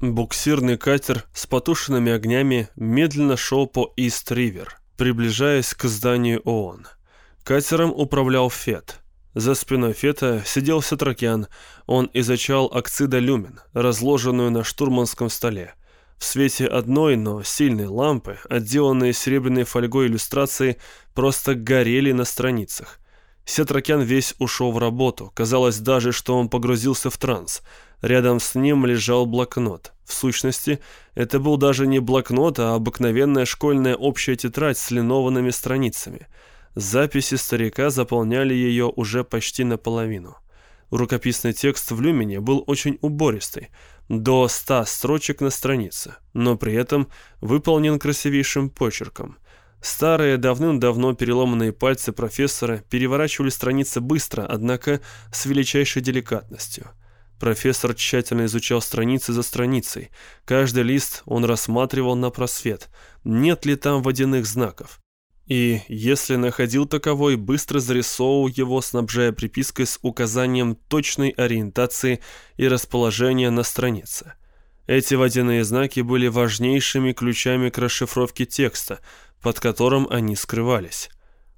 Буксирный катер с потушенными огнями медленно шел по Ист-Ривер, приближаясь к зданию ООН. Катером управлял Фет. За спиной Фета сидел Сатракян. Он изучал акцида люмен, разложенную на штурманском столе. В свете одной, но сильной лампы, отделанные серебряной фольгой иллюстрации, просто горели на страницах. Сетракян весь ушел в работу. Казалось даже, что он погрузился в транс. Рядом с ним лежал блокнот. В сущности, это был даже не блокнот, а обыкновенная школьная общая тетрадь с линованными страницами. Записи старика заполняли ее уже почти наполовину. Рукописный текст в люмине был очень убористый, до 100 строчек на странице, но при этом выполнен красивейшим почерком. Старые, давным-давно переломанные пальцы профессора переворачивали страницы быстро, однако с величайшей деликатностью. Профессор тщательно изучал страницы за страницей. Каждый лист он рассматривал на просвет. Нет ли там водяных знаков? И, если находил таковой, быстро зарисовывал его, снабжая припиской с указанием точной ориентации и расположения на странице. Эти водяные знаки были важнейшими ключами к расшифровке текста, под которым они скрывались.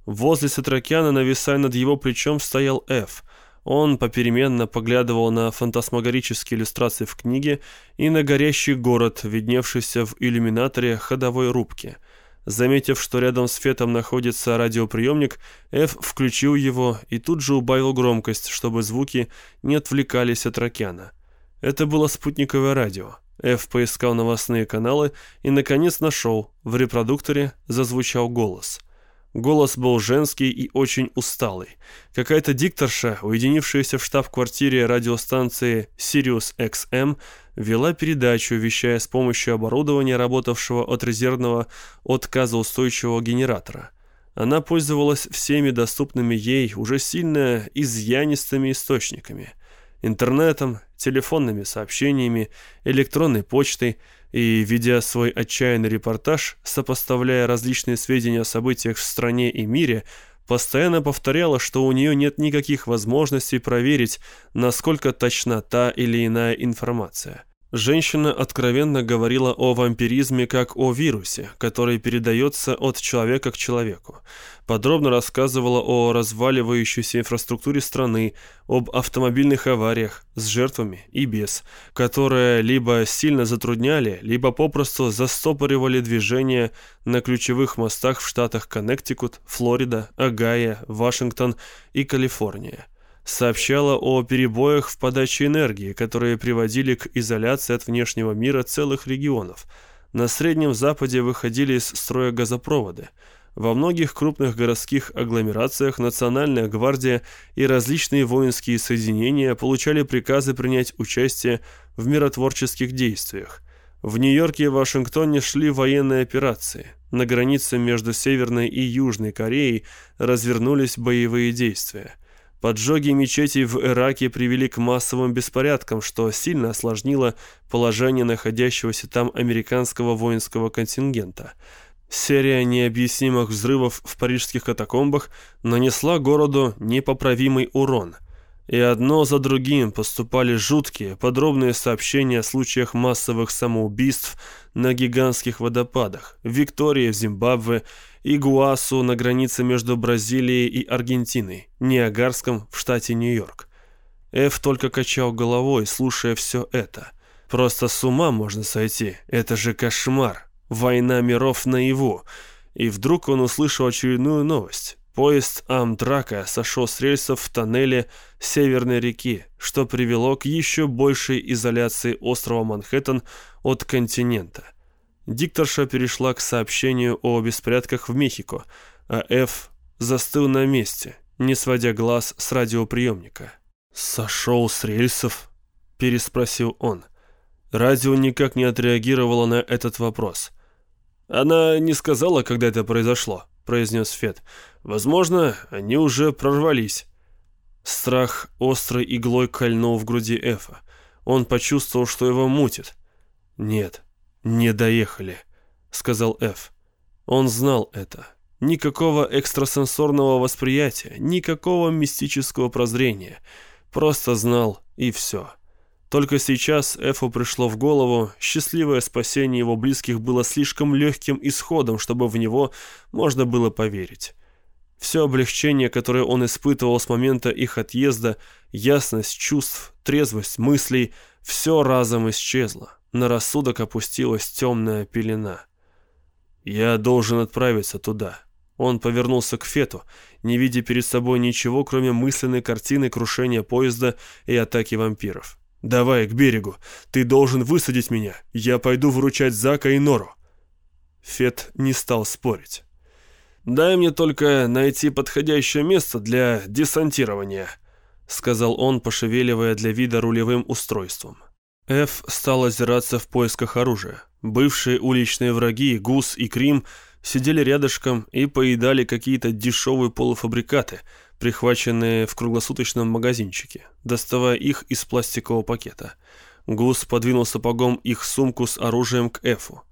Возле Сатракяна, нависая над его плечом, стоял Ф. Он попеременно поглядывал на фантасмагорические иллюстрации в книге и на горящий город, видневшийся в иллюминаторе ходовой рубки – Заметив, что рядом с Фетом находится радиоприемник, Эф включил его и тут же убавил громкость, чтобы звуки не отвлекались от Ракяна. Это было спутниковое радио. Эф поискал новостные каналы и, наконец, нашел. В репродукторе зазвучал голос – Голос был женский и очень усталый. Какая-то дикторша, уединившаяся в штаб-квартире радиостанции Sirius XM, вела передачу, вещая с помощью оборудования, работавшего от резервного отказоустойчивого генератора. Она пользовалась всеми доступными ей уже сильно изъянистыми источниками. Интернетом, телефонными сообщениями, электронной почтой – и, ведя свой отчаянный репортаж, сопоставляя различные сведения о событиях в стране и мире, постоянно повторяла, что у нее нет никаких возможностей проверить, насколько точна та или иная информация. Женщина откровенно говорила о вампиризме как о вирусе, который передается от человека к человеку. Подробно рассказывала о разваливающейся инфраструктуре страны, об автомобильных авариях с жертвами и без, которые либо сильно затрудняли, либо попросту застопоривали движение на ключевых мостах в штатах Коннектикут, Флорида, Огайо, Вашингтон и Калифорния сообщала о перебоях в подаче энергии, которые приводили к изоляции от внешнего мира целых регионов. На Среднем Западе выходили из строя газопроводы. Во многих крупных городских агломерациях Национальная гвардия и различные воинские соединения получали приказы принять участие в миротворческих действиях. В Нью-Йорке и Вашингтоне шли военные операции. На границе между Северной и Южной Кореей развернулись боевые действия. Поджоги мечетей в Ираке привели к массовым беспорядкам, что сильно осложнило положение находящегося там американского воинского контингента. Серия необъяснимых взрывов в парижских катакомбах нанесла городу непоправимый урон – и одно за другим поступали жуткие, подробные сообщения о случаях массовых самоубийств на гигантских водопадах, Виктории в Зимбабве, Игуасу на границе между Бразилией и Аргентиной, Ниагарском в штате Нью-Йорк. Эф только качал головой, слушая все это. Просто с ума можно сойти, это же кошмар, война миров наяву. И вдруг он услышал очередную новость. Поезд Амтрака сошел с рельсов в тоннеле Северной реки, что привело к еще большей изоляции острова Манхэттен от континента. Дикторша перешла к сообщению о беспорядках в Мехико, а Ф застыл на месте, не сводя глаз с радиоприемника. «Сошел с рельсов?» – переспросил он. Радио никак не отреагировало на этот вопрос. «Она не сказала, когда это произошло», – произнес Фет. «Возможно, они уже прорвались». Страх острой иглой кольнул в груди Эфа. Он почувствовал, что его мутит. «Нет, не доехали», — сказал Эф. Он знал это. Никакого экстрасенсорного восприятия, никакого мистического прозрения. Просто знал, и все. Только сейчас Эфу пришло в голову, счастливое спасение его близких было слишком легким исходом, чтобы в него можно было поверить. Все облегчение, которое он испытывал с момента их отъезда, ясность чувств, трезвость мыслей, все разом исчезло. На рассудок опустилась темная пелена. «Я должен отправиться туда». Он повернулся к Фету, не видя перед собой ничего, кроме мысленной картины крушения поезда и атаки вампиров. «Давай к берегу. Ты должен высадить меня. Я пойду выручать Зака и Нору». Фет не стал спорить. «Дай мне только найти подходящее место для десантирования», сказал он, пошевеливая для вида рулевым устройством. Эф стал озираться в поисках оружия. Бывшие уличные враги, Гус и Крим, сидели рядышком и поедали какие-то дешевые полуфабрикаты – прихваченные в круглосуточном магазинчике, доставая их из пластикового пакета. Гус подвинул сапогом их сумку с оружием к Эфу.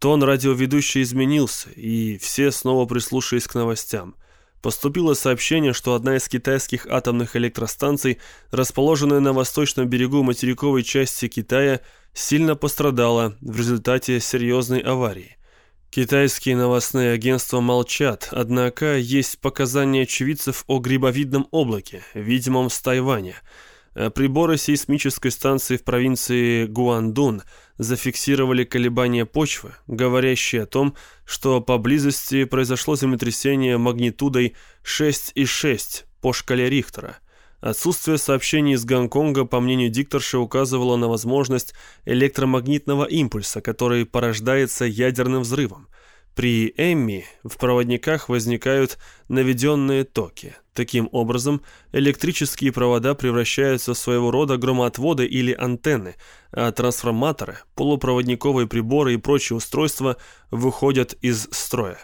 Тон радиоведущей изменился, и все снова прислушались к новостям. Поступило сообщение, что одна из китайских атомных электростанций, расположенная на восточном берегу материковой части Китая, сильно пострадала в результате серьезной аварии – Китайские новостные агентства молчат, однако есть показания очевидцев о грибовидном облаке, видимом с Тайваня. А приборы сейсмической станции в провинции Гуандун зафиксировали колебания почвы, говорящие о том, что поблизости произошло землетрясение магнитудой 6,6 по шкале Рихтера. Отсутствие сообщений из Гонконга, по мнению дикторши, указывало на возможность электромагнитного импульса, который порождается ядерным взрывом. При Эмми в проводниках возникают наведенные токи. Таким образом, электрические провода превращаются в своего рода громоотводы или антенны, а трансформаторы, полупроводниковые приборы и прочие устройства выходят из строя.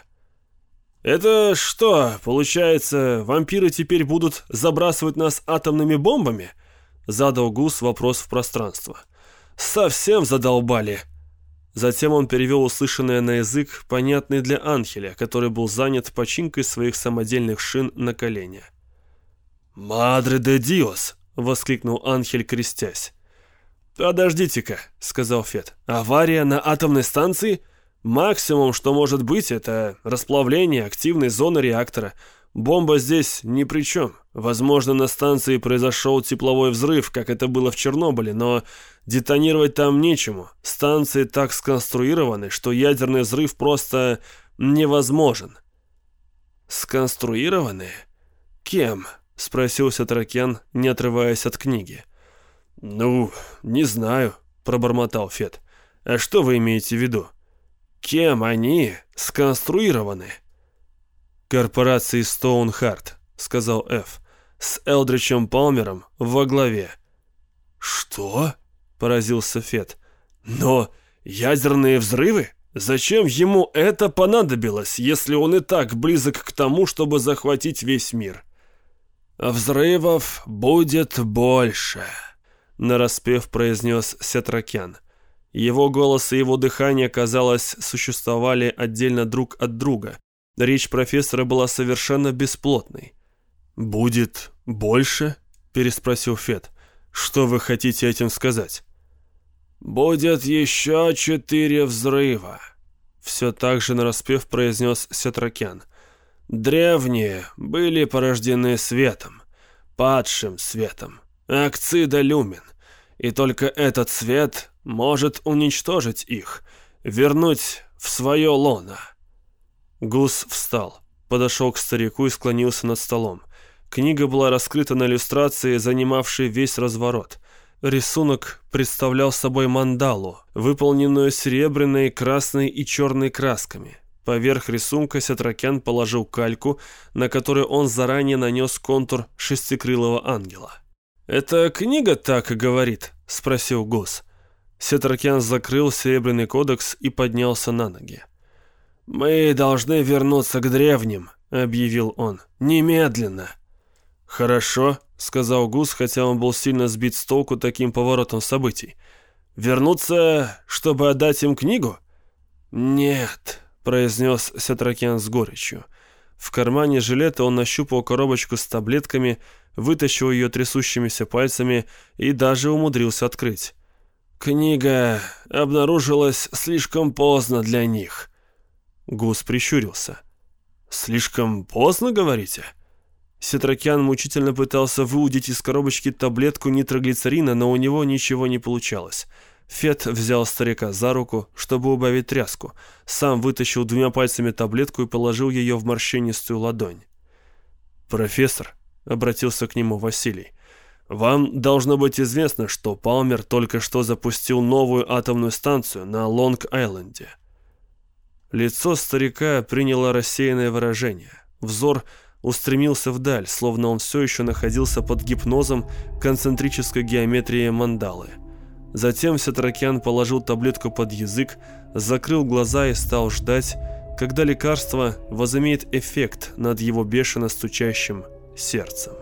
«Это что, получается, вампиры теперь будут забрасывать нас атомными бомбами?» Задал Гус вопрос в пространство. «Совсем задолбали!» Затем он перевел услышанное на язык, понятный для Анхеля, который был занят починкой своих самодельных шин на колени. «Мадре де Диос!» — воскликнул Анхель, крестясь. «Подождите-ка», — сказал Фет. «Авария на атомной станции? Максимум, что может быть, это расплавление активной зоны реактора. Бомба здесь ни при чем. Возможно, на станции произошел тепловой взрыв, как это было в Чернобыле, но детонировать там нечему. Станции так сконструированы, что ядерный взрыв просто невозможен. «Сконструированы? Кем?» — спросил Сатракян, не отрываясь от книги. «Ну, не знаю», — пробормотал Фет. «А что вы имеете в виду?» Кем они сконструированы? Корпорацией Стоунхарт, сказал Ф. С Элдричем Палмером во главе. Что? Поразился Фет. Но ядерные взрывы? Зачем ему это понадобилось, если он и так близок к тому, чтобы захватить весь мир? Взрывов будет больше, нараспев произнес Сетракян. Его голос и его дыхание, казалось, существовали отдельно друг от друга. Речь профессора была совершенно бесплотной. «Будет больше?» – переспросил Фет. «Что вы хотите этим сказать?» «Будет еще четыре взрыва», — все так же нараспев произнес Сетракян. «Древние были порождены светом, падшим светом, акцида люмен, и только этот свет может уничтожить их, вернуть в свое лоно. Гус встал, подошел к старику и склонился над столом. Книга была раскрыта на иллюстрации, занимавшей весь разворот. Рисунок представлял собой мандалу, выполненную серебряной, красной и черной красками. Поверх рисунка Сетракян положил кальку, на которой он заранее нанес контур шестикрылого ангела. «Эта книга так говорит?» — спросил Гус. Сетракян закрыл Серебряный кодекс и поднялся на ноги. «Мы должны вернуться к древним», — объявил он. «Немедленно». «Хорошо», — сказал Гус, хотя он был сильно сбит с толку таким поворотом событий. «Вернуться, чтобы отдать им книгу?» «Нет», — произнес Сетракян с горечью. В кармане жилета он нащупал коробочку с таблетками, вытащил ее трясущимися пальцами и даже умудрился открыть. «Книга обнаружилась слишком поздно для них». Гус прищурился. «Слишком поздно, говорите?» Сетракян мучительно пытался выудить из коробочки таблетку нитроглицерина, но у него ничего не получалось. Фет взял старика за руку, чтобы убавить тряску. Сам вытащил двумя пальцами таблетку и положил ее в морщинистую ладонь. «Профессор», — обратился к нему Василий, вам должно быть известно, что Палмер только что запустил новую атомную станцию на Лонг-Айленде. Лицо старика приняло рассеянное выражение. Взор устремился вдаль, словно он все еще находился под гипнозом концентрической геометрии мандалы. Затем Сетракян положил таблетку под язык, закрыл глаза и стал ждать, когда лекарство возымеет эффект над его бешено стучащим сердцем.